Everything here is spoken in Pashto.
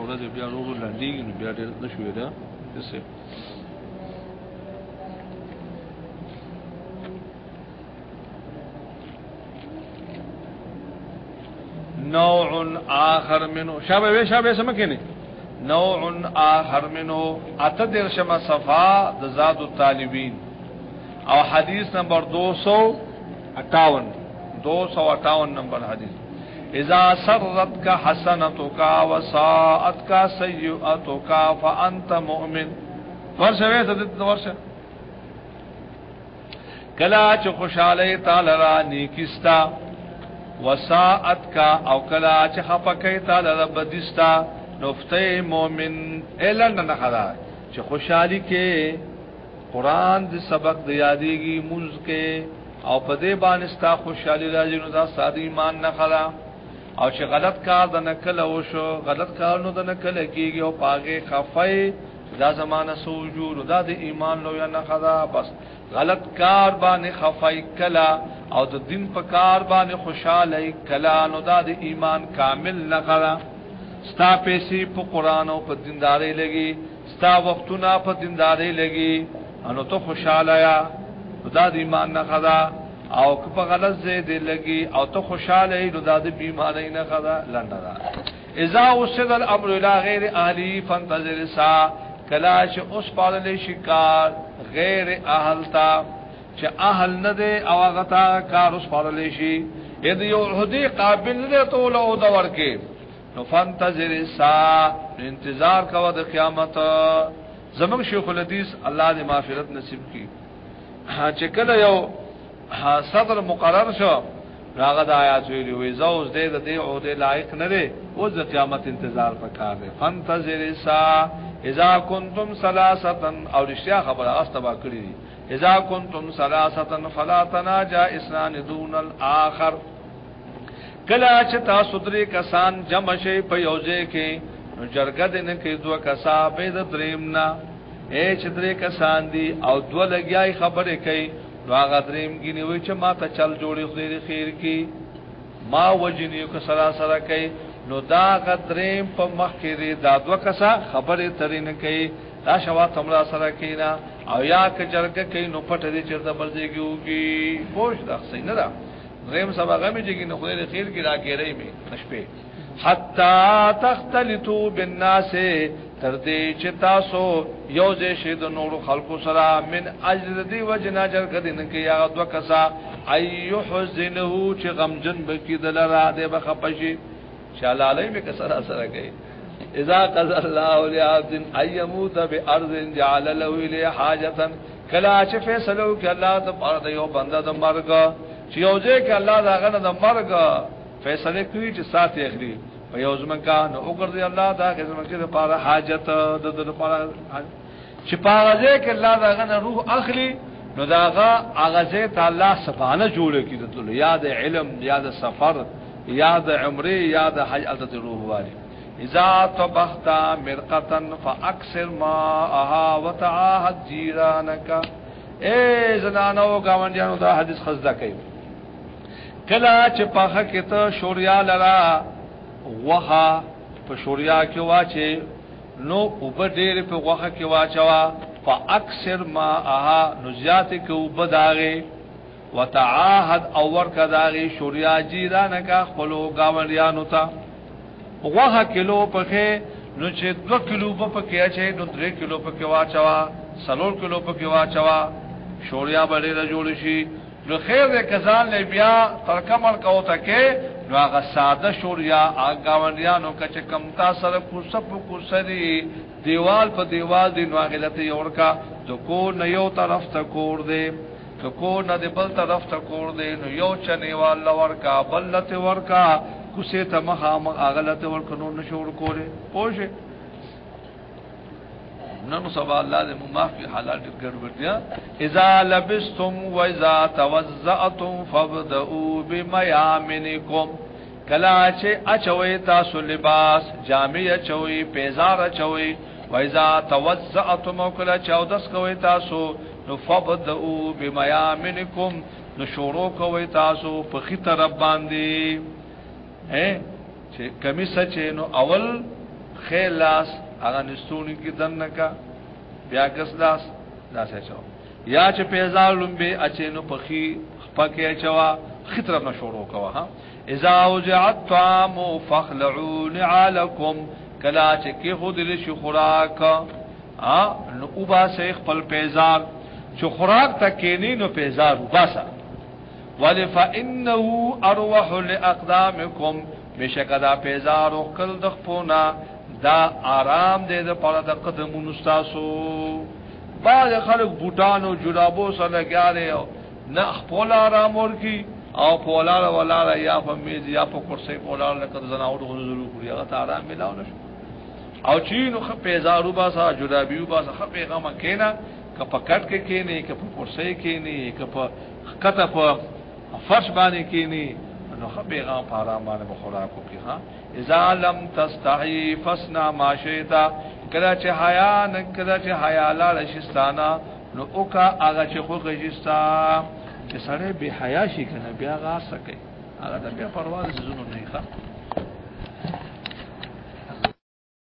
نو ورځ بیا نور لاندې نو بیا ډېر نشوي دا څه نوع آخر منو شابه وی شابه سمکنه نوع آخر منو اتدر شما صفا د زاد الطالبین او حدیث نمبر 258 258 نمبر حدیث اذا سرت کا حسنتک وساءت کا سیئتک فانت مؤمن ورشه وې ته ورشه کلا چې خوشاله تعالی را نیکستا وساءت کا او کلا چې خفقه تعالی را بدستا نفته مؤمن اعلان نه خدا چې خوشحالي کې قران دې سبق د یادېږي موز کې او په دې باندې ستا خوشحالي راځي نو دا ساده ایمان نه خلا او چې غلط کار د نکله وشو غلط کار نو د نکله کیږي او پاګه خفای دا زمانہ سوجور دا د ایمان لو یا نه خدا بس غلط کار باندې خفای کلا او د دین په کار باندې خوشاله کلا نو دا د ایمان کامل نه خدا ستا پیسې په قران او په دینداري لګي ستا وختونه په دینداري لګي انو ته خوشاله یا دا د ایمان نه خدا او که په غلط ځای دی لګي او ته خوشاله ای نو د بیماری نه خدا لنډه ده اذا وسد الامر الى غیر اهلی فانتظر سا کلاش اوس پالل شکار غیر اهل تا چې اهل نه دی او هغه تا کار اوس پالل شي اذ یو هدی قابل نه ته له دور کې نو فانتظر سا انتظار کوه د قیامت زمون شیخ الحدیث الله دې معافرت نصیب کړي چې کله یو صدر مقرر شو راغه د آیات ویلو وی زوز دې د دې عہده لایق نه دی او د قیامت انتظار پکار دی فانتظر سا اذا کنتم ثلاثتن او رشیا خبره استبا کړی دی اذا کنتم ثلاثتن فلا تناجا اسنان دون الاخر کلا چې تاسو درې کسان جمع شي په یوځه کې نو جرګه دې نه کې دوه کسا به د دریم نه اے چې درې کسان دي او دوه لګیای خبره کوي نو هغه دریم ګینی وای چې ما ته چل جوړی خو دې خیر کی ما وجنی کو سرا سرا کوي نو دا غدریم په مخ کې دا دوه کسا خبره ترې نه کوي دا شوا تمرا سره کینا او یا که جرګه کوي نو پټ دې چرته بلځي کیږي پوښ دا صحیح نه ده دریم سبا غمې چې نو خدای خیر کې راګیرې مې نشپې حتا تختلطو بالناس تر دې چې تاسو یو ځای شې د نورو خلقو سره من اجر دی وجنا جر کدن کې یا دو کسا ايو حزنه چې غمجن بکی دل را دې بخپشي شاله علی به کسره سره کوي اذا قضى الله لعبد ايموت بارض جعل له اليه حاجه کلا چې فیصلو کې الله د پاره د یو بنده د مرګ چې یو ځای کې الله داغه د مرګ فیصله کوي چې ساتي اخلي په یو ځمن کا نو وګرځي الله دا که زمونږ د پاره حاجت د د لپاره چې پاره دې کې الله دا غن روح اخلي نو دا غا اغازه تعالی سبحانه جوړ کی د یاد علم یاد سفر یاد عمره یاد حج حضرت روح والی اذا طبختا مرقتا فاكثر ماءها وتعاهد جيرانك اے زنانو گاونډیانو دا حدیث خزدا کوي کلا چې پاخه کې ته شوریا لرا وها په شوریا کې واچې نو اوب ډېر په وها کې واچوا فاکثر ما اها نزیات کې اوب داغه وتعاهد او ورکا داغه شوریا جیرانه کا خپلو گاونډیانو ته وها کلو پخې نو چې 2 کلو په کې اچې نو 3 کلو په کې واچوا سلور کلو په کې واچوا شوریا باندې را جوړ شي نو خیر دې کزان لې بیا ترکمل کوته کې نو هغه ساده شور یا اګاونډیانو کچ کم تا سره کوسه په کوسري دیوال په دیوال دی نو هغه لته یورکا د کو نه یو طرف ته کور دی که کو نه دی بل طرف ته کور دی نو یو چنیوال ورکا بل لته ورکا کوسه ته مخامخ هغه لته ورکنو نشور کوله پوجي نن سبا الله دې مو معاف کړي حالات ډېر ګډوډ اذا لبستم و اذا توزعتم فابدؤوا بميامنكم کلا چې اچوي تاسو لباس جامع اچوي پیزار اچوي و اذا توزعتم کلا چودس کوي تاسو نو فابدؤوا بميامنكم نو شروع کوي تاسو په خي طرف باندې هه چې کمی سچې نو اول خلاص هغه نستونی کې دنکا بیا کس داس داس چاو یا چې پیزار لمبه اچینو پخی پکې چوا خطر نه شروع کوا ها اذا وجعت طعام فخلعوا نعالكم کلا چې کې خود له شخراک ا نو وبا شیخ خپل پیزار چې خوراک تکینی نو پیزار وباسا ولفانه اروح لاقدامكم بشکدا پیزار او کل دخپونا دا آرام دے دا پارا دا قدمون استاسو بعد خلق بوٹانو جرابو سا لگیا رہے ہو نا اخپول آرام ورکی او پولار ولار یا په میز یا په کرسی پولار لکه زناور غوزرو کړی هغه آرام ملاو نشو او چینو خ پیزارو باسا جرابیو باسا خ پیغام کینا که په کټ کې کینی که په کرسی کینی که په کته په فرش باندې کینی نو خ پیغام پارامانه بخوراک وکي ها اذا لم تستحي فسنا ما شئتا کله چې حیا نه کله چې حیا لاله شستانا نو اوکا هغه چې خو غجستا چې سره به حیا شي کنه بیا غا سکے هغه بیا پرواز زونه نه ښه